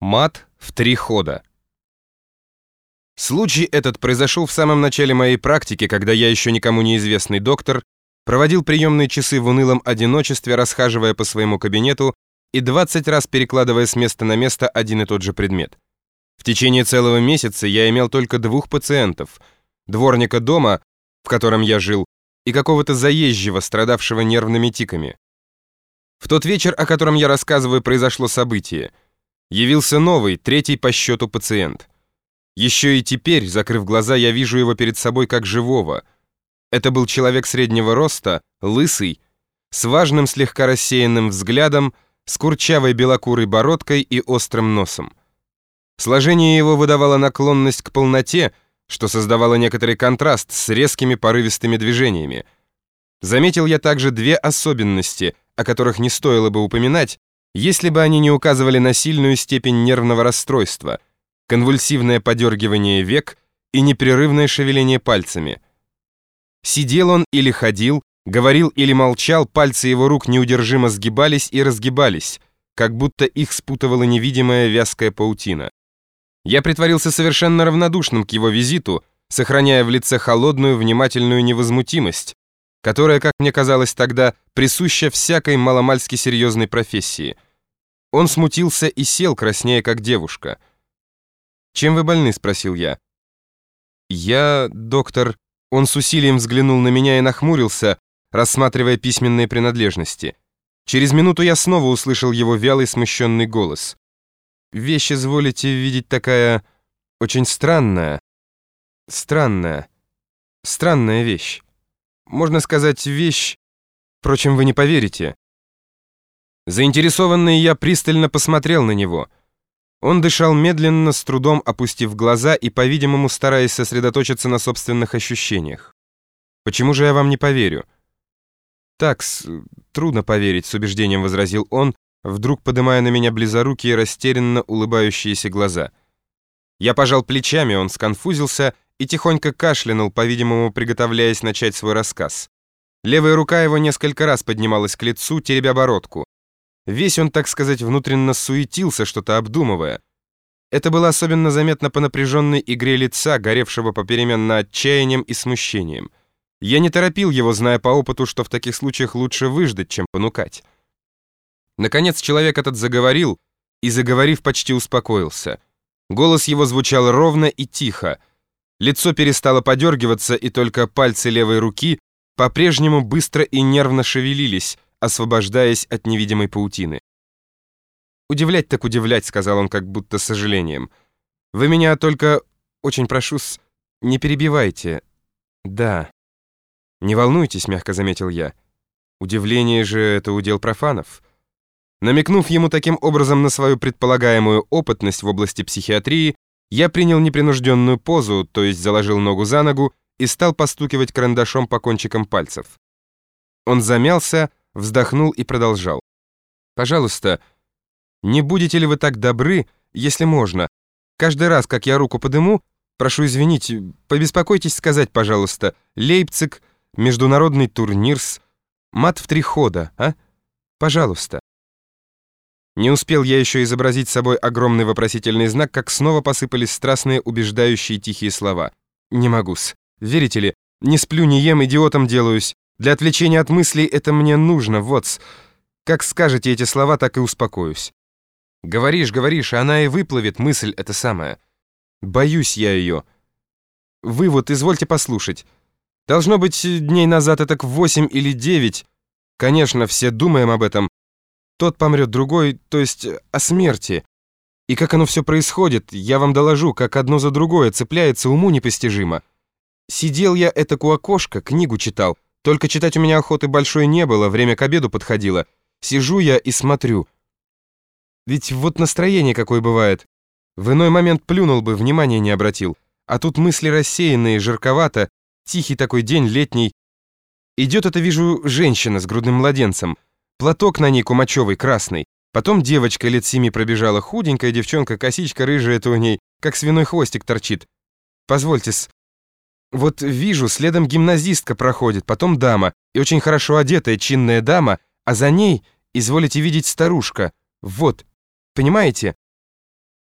Мат в три хода. Случай этот произошел в самом начале моей практики, когда я еще никому неизвестный доктор проводил приемные часы в унылом одиночестве, расхаживая по своему кабинету и 20 раз перекладывая с места на место один и тот же предмет. В течение целого месяца я имел только двух пациентов, дворника дома, в котором я жил, и какого-то заезжего, страдавшего нервными тиками. В тот вечер, о котором я рассказываю, произошло событие — Явился новый, третий по счету пациент. Еще и теперь, закрыв глаза, я вижу его перед собой как живого. Это был человек среднего роста, лысый, с важным слегка рассеянным взглядом, с курчавой белокурой бородкой и острым носом. Сложение его выдавало наклонность к полноте, что создавало некоторый контраст с резкими порывистыми движениями. Заметил я также две особенности, о которых не стоило бы упоминать, если бы они не указывали на сильную степень нервного расстройства, конвульсивное подергивание век и непрерывное шевеление пальцами. Сидел он или ходил, говорил или молчал, пальцы его рук неудержимо сгибались и разгибались, как будто их спутывала невидимая вязкая паутина. Я притворился совершенно равнодушным к его визиту, сохраняя в лице холодную, внимательную невозмутимость, которая, как мне казалось тогда, присуща всякой маломальски серьезной профессии — он смутился и сел, краснея, как девушка. «Чем вы больны?» — спросил я. «Я, доктор...» Он с усилием взглянул на меня и нахмурился, рассматривая письменные принадлежности. Через минуту я снова услышал его вялый, смущенный голос. «Вещь, изволите видеть, такая... очень странная. Странная. Странная вещь. Можно сказать, вещь... Впрочем, вы не поверите. Заинтересованный я пристально посмотрел на него. Он дышал медленно, с трудом опустив глаза и, по-видимому, стараясь сосредоточиться на собственных ощущениях. «Почему же я вам не поверю?» «Так, трудно поверить», — с убеждением возразил он, вдруг подымая на меня близорукие, растерянно улыбающиеся глаза. Я пожал плечами, он сконфузился и тихонько кашлянул, по-видимому, приготовляясь начать свой рассказ. Левая рука его несколько раз поднималась к лицу, теребя бородку. Весь он, так сказать, внутренно суетился, что-то обдумывая. Это было особенно заметно по напряженной игре лица, горевшего попеременно отчаянием и смущением. Я не торопил его, зная по опыту, что в таких случаях лучше выждать, чем понукать. Наконец человек этот заговорил, и, заговорив, почти успокоился. Голос его звучал ровно и тихо. Лицо перестало подергиваться, и только пальцы левой руки по-прежнему быстро и нервно шевелились, освобождаясь от невидимой паутины. «Удивлять так удивлять», — сказал он как будто с сожалением. «Вы меня только, очень прошу, с... не перебивайте. Да». «Не волнуйтесь», — мягко заметил я. «Удивление же — это удел профанов». Намекнув ему таким образом на свою предполагаемую опытность в области психиатрии, я принял непринужденную позу, то есть заложил ногу за ногу и стал постукивать карандашом по кончикам пальцев. Он замялся, вздохнул и продолжал. «Пожалуйста, не будете ли вы так добры, если можно? Каждый раз, как я руку подыму, прошу извинить, побеспокойтесь сказать, пожалуйста, Лейпциг, международный турнир с... Мат в три хода, а? Пожалуйста». Не успел я еще изобразить собой огромный вопросительный знак, как снова посыпались страстные, убеждающие тихие слова. «Не могу-с. Верите ли, не сплю, не ем, идиотом делаюсь. Для отвлечения от мыслей это мне нужно, вот. Как скажете эти слова, так и успокоюсь. Говоришь, говоришь, а она и выплывет, мысль эта самая. Боюсь я ее. Вы вот извольте послушать. Должно быть, дней назад это к восемь или девять. Конечно, все думаем об этом. Тот помрет, другой, то есть о смерти. И как оно все происходит, я вам доложу, как одно за другое цепляется уму непостижимо. Сидел я это у окошка, книгу читал. Только читать у меня охоты большой не было, время к обеду подходило. Сижу я и смотрю. Ведь вот настроение какое бывает. В иной момент плюнул бы, внимания не обратил. А тут мысли рассеянные, жарковато, тихий такой день летний. Идет это, вижу, женщина с грудным младенцем. Платок на ней кумачевый, красный. Потом девочка лет семи пробежала, худенькая девчонка, косичка рыжая это у ней, как свиной хвостик торчит. Позвольте-с, вот вижу, следом гимназистка проходит, потом дама, и очень хорошо одетая чинная дама, а за ней, изволите видеть, старушка. Вот, понимаете?